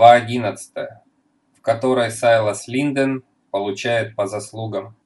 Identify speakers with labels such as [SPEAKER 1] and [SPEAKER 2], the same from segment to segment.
[SPEAKER 1] Глава 11, в которой Сайлас Линден получает по заслугам.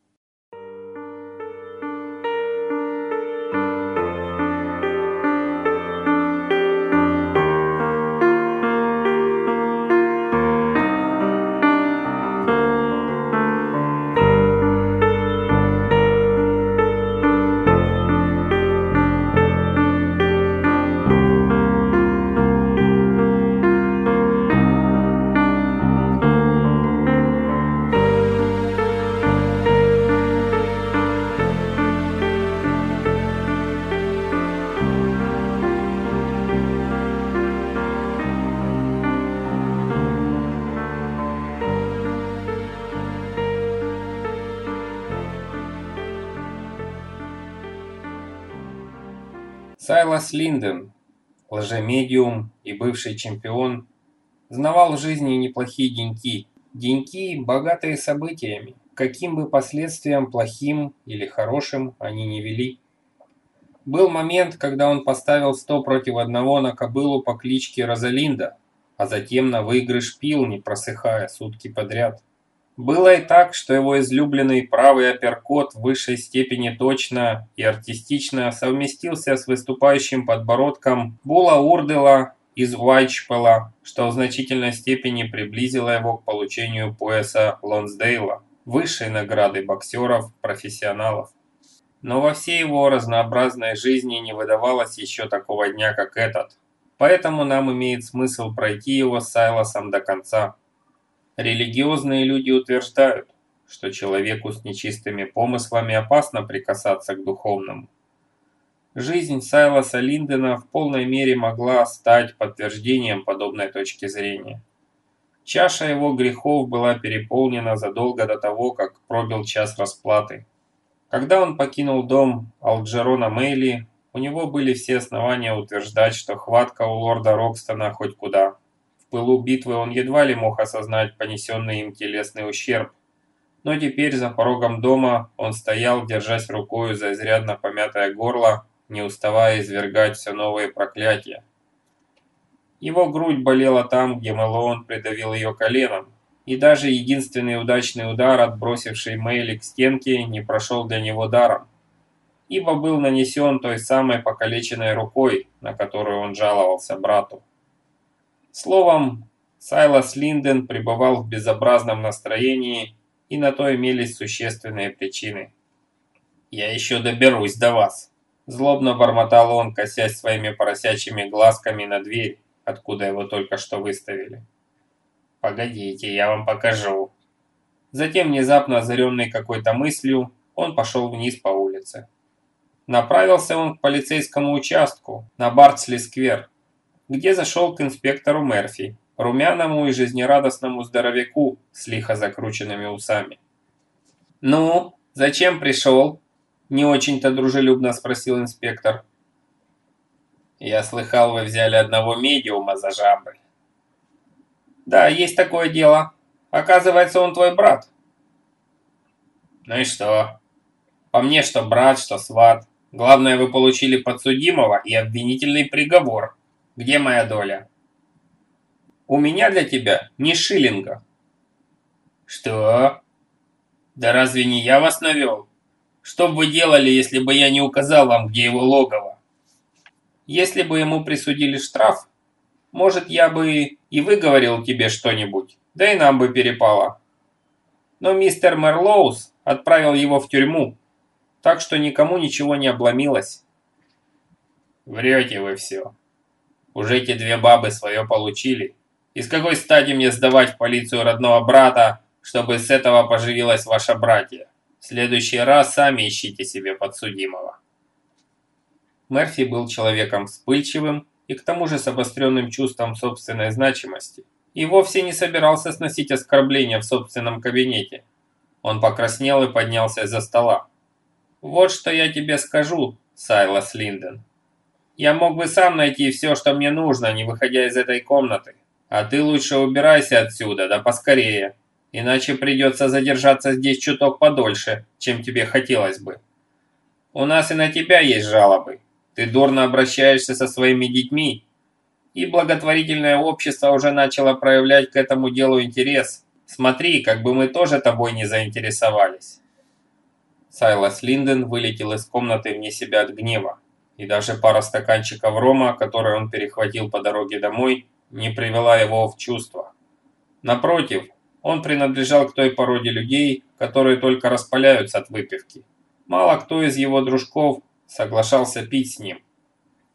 [SPEAKER 1] Сайлас Линден, лжемедиум и бывший чемпион, знавал в жизни неплохие деньки. Деньки, богатые событиями, каким бы последствиям плохим или хорошим они не вели. Был момент, когда он поставил сто против одного на кобылу по кличке Розалинда, а затем на выигрыш пил, не просыхая сутки подряд. Было и так, что его излюбленный правый апперкот в высшей степени точно и артистично совместился с выступающим подбородком Була Урдела из Уайтчпела, что в значительной степени приблизило его к получению пояса Лонсдейла, высшей награды боксеров-профессионалов. Но во всей его разнообразной жизни не выдавалось еще такого дня, как этот. Поэтому нам имеет смысл пройти его с Сайлосом до конца. Религиозные люди утверждают, что человеку с нечистыми помыслами опасно прикасаться к духовному. Жизнь Сайлоса Линдена в полной мере могла стать подтверждением подобной точки зрения. Чаша его грехов была переполнена задолго до того, как пробил час расплаты. Когда он покинул дом Алджерона Мейли, у него были все основания утверждать, что хватка у лорда Рокстона хоть куда пылу битвы он едва ли мог осознать понесенный им телесный ущерб. Но теперь за порогом дома он стоял, держась рукою за изрядно помятое горло, не уставая извергать все новые проклятия. Его грудь болела там, где Мэлоун придавил ее коленом, и даже единственный удачный удар, отбросивший Мэйли к стенке, не прошел для него даром, ибо был нанесен той самой покалеченной рукой, на которую он жаловался брату. Словом, Сайлас Линден пребывал в безобразном настроении, и на то имелись существенные причины. «Я еще доберусь до вас», – злобно бормотал он, косясь своими поросячьими глазками на дверь, откуда его только что выставили. «Погодите, я вам покажу». Затем, внезапно озаренный какой-то мыслью, он пошел вниз по улице. Направился он к полицейскому участку на Бартсли-сквер, где зашел к инспектору Мерфи, румяному и жизнерадостному здоровяку с лихо закрученными усами. «Ну, зачем пришел?» – не очень-то дружелюбно спросил инспектор. «Я слыхал, вы взяли одного медиума за жабры». «Да, есть такое дело. Оказывается, он твой брат». «Ну и что?» «По мне, что брат, что сват. Главное, вы получили подсудимого и обвинительный приговор». Где моя доля? У меня для тебя ни шиллинга. Что? Да разве не я вас навел? Что бы вы делали, если бы я не указал вам, где его логово? Если бы ему присудили штраф, может, я бы и выговорил тебе что-нибудь, да и нам бы перепало. Но мистер Мерлоус отправил его в тюрьму, так что никому ничего не обломилось. Врете вы все. Уже эти две бабы свое получили. И с какой стати мне сдавать в полицию родного брата, чтобы с этого поживилась ваша братья? В следующий раз сами ищите себе подсудимого. Мерфи был человеком вспыльчивым и к тому же с обостренным чувством собственной значимости. И вовсе не собирался сносить оскорбления в собственном кабинете. Он покраснел и поднялся из-за стола. «Вот что я тебе скажу, Сайлас Линден. Я мог бы сам найти все, что мне нужно, не выходя из этой комнаты. А ты лучше убирайся отсюда, да поскорее. Иначе придется задержаться здесь чуток подольше, чем тебе хотелось бы. У нас и на тебя есть жалобы. Ты дурно обращаешься со своими детьми. И благотворительное общество уже начало проявлять к этому делу интерес. Смотри, как бы мы тоже тобой не заинтересовались. Сайлас Линден вылетел из комнаты вне себя от гнева, и даже пара стаканчиков рома, которые он перехватил по дороге домой, не привела его в чувство. Напротив, он принадлежал к той породе людей, которые только распаляются от выпивки. Мало кто из его дружков соглашался пить с ним.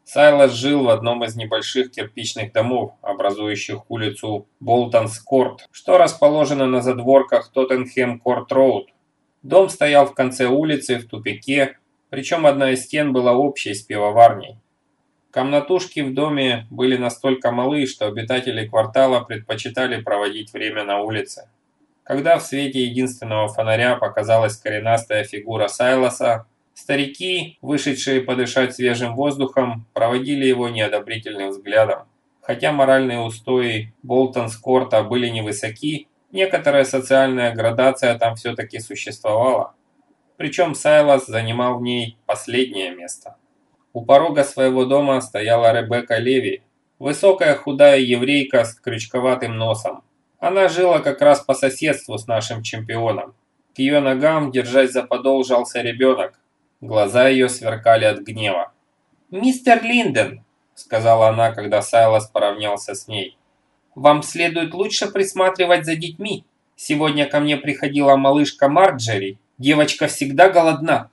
[SPEAKER 1] Сайлас жил в одном из небольших кирпичных домов, образующих улицу Болтонс-Корт, что расположено на задворках Тоттенхэм-Корт-Роуд, Дом стоял в конце улицы, в тупике, причем одна из стен была общей с пивоварней. Комнатушки в доме были настолько малы, что обитатели квартала предпочитали проводить время на улице. Когда в свете единственного фонаря показалась коренастая фигура Сайлоса, старики, вышедшие подышать свежим воздухом, проводили его неодобрительным взглядом. Хотя моральные устои Болтон-Скорта были невысоки, Некоторая социальная градация там все-таки существовала. Причем Сайлас занимал в ней последнее место. У порога своего дома стояла Ребекка Леви, высокая худая еврейка с крючковатым носом. Она жила как раз по соседству с нашим чемпионом. К ее ногам, держась за подол, жался ребенок. Глаза ее сверкали от гнева. «Мистер Линден», — сказала она, когда Сайлас поравнялся с ней. Вам следует лучше присматривать за детьми. Сегодня ко мне приходила малышка Марджери. Девочка всегда голодна».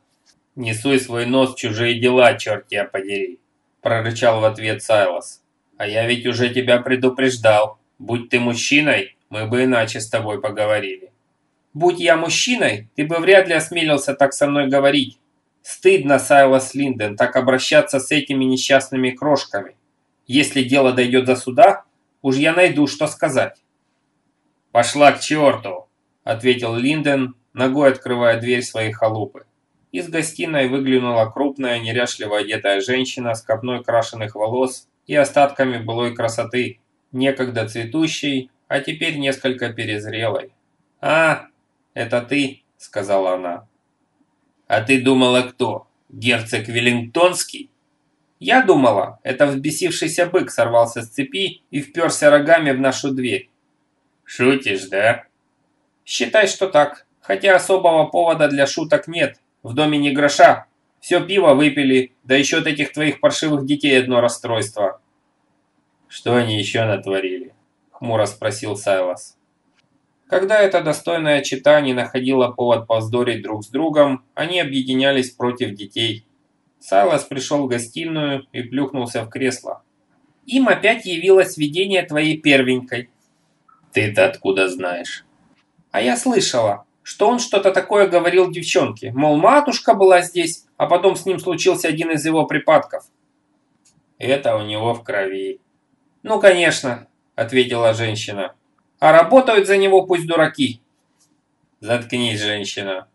[SPEAKER 1] «Не суй свой нос в чужие дела, черт тебя подери», – прорычал в ответ Сайлос. «А я ведь уже тебя предупреждал. Будь ты мужчиной, мы бы иначе с тобой поговорили». «Будь я мужчиной, ты бы вряд ли осмелился так со мной говорить. Стыдно, Сайлос Линден, так обращаться с этими несчастными крошками. Если дело дойдет до суда, Уж я найду, что сказать». «Пошла к черту!» – ответил Линден, ногой открывая дверь своей халупы. Из гостиной выглянула крупная, неряшливо одетая женщина с копной крашеных волос и остатками былой красоты, некогда цветущей, а теперь несколько перезрелой. «А, это ты», — сказала она. «А ты думала кто? Герцог Веллингтонский?» Я думала, это взбесившийся бык сорвался с цепи и вперся рогами в нашу дверь. Шутишь, да? Считай, что так. Хотя особого повода для шуток нет. В доме не гроша. Все пиво выпили, да еще от этих твоих паршивых детей одно расстройство. Что они еще натворили? Хмуро спросил Сайлас. Когда эта достойная чита не находила повод повздорить друг с другом, они объединялись против детей. Сайлас пришел в гостиную и плюхнулся в кресло. Им опять явилось видение твоей первенькой. Ты-то откуда знаешь? А я слышала, что он что-то такое говорил девчонке, мол, матушка была здесь, а потом с ним случился один из его припадков. Это у него в крови. Ну, конечно, ответила женщина. А работают за него пусть дураки. Заткнись, женщина,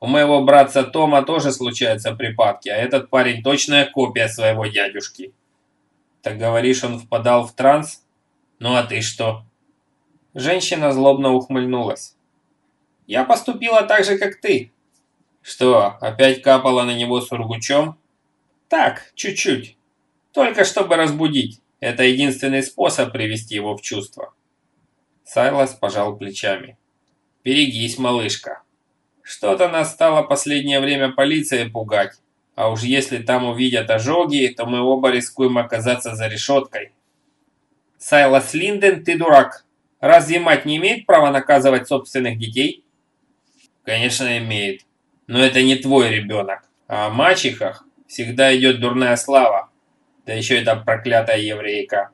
[SPEAKER 1] у моего братца Тома тоже случаются припадки, а этот парень точная копия своего дядюшки. Так говоришь, он впадал в транс? Ну а ты что? Женщина злобно ухмыльнулась. Я поступила так же, как ты. Что, опять капала на него сургучом? Так, чуть-чуть. Только чтобы разбудить. Это единственный способ привести его в чувство. Сайлас пожал плечами. «Берегись, малышка. Что-то нас стало последнее время полиция пугать. А уж если там увидят ожоги, то мы оба рискуем оказаться за решеткой. Сайлас Линден, ты дурак. Разве мать не имеет права наказывать собственных детей? Конечно, имеет. Но это не твой ребенок. А о мачехах всегда идет дурная слава. Да еще эта проклятая еврейка.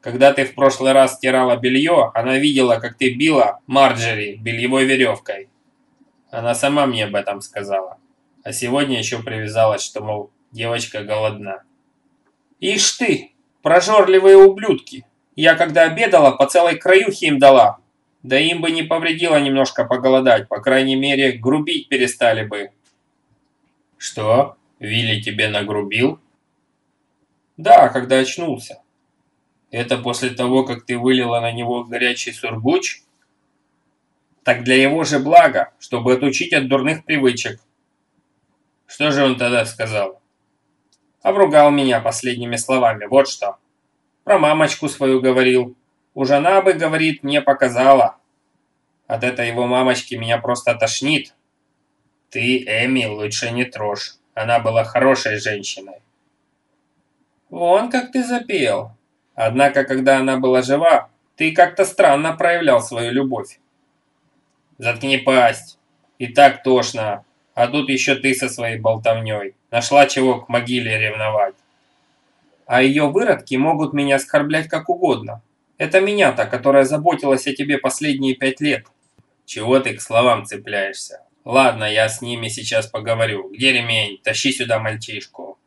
[SPEAKER 1] Когда ты в прошлый раз стирала белье, она видела, как ты била Марджери бельевой веревкой. Она сама мне об этом сказала. А сегодня еще привязалась, что, мол, девочка голодна. Ишь ты, прожорливые ублюдки. Я когда обедала, по целой краюхе им дала. Да им бы не повредило немножко поголодать, по крайней мере, грубить перестали бы. Что, Вилли тебе нагрубил? Да, когда очнулся. Это после того, как ты вылила на него горячий сургуч? Так для его же блага, чтобы отучить от дурных привычек. Что же он тогда сказал? Обругал меня последними словами, вот что. Про мамочку свою говорил. Уж она бы, говорит, мне показала. От этой его мамочки меня просто тошнит. Ты, Эми, лучше не трожь. Она была хорошей женщиной. Вон как ты запел. Однако, когда она была жива, ты как-то странно проявлял свою любовь. Заткни пасть. И так тошно. А тут еще ты со своей болтовней. Нашла чего к могиле ревновать. А ее выродки могут меня оскорблять как угодно. Это меня-то, которая заботилась о тебе последние пять лет. Чего ты к словам цепляешься? Ладно, я с ними сейчас поговорю. Где ремень? Тащи сюда мальчишку.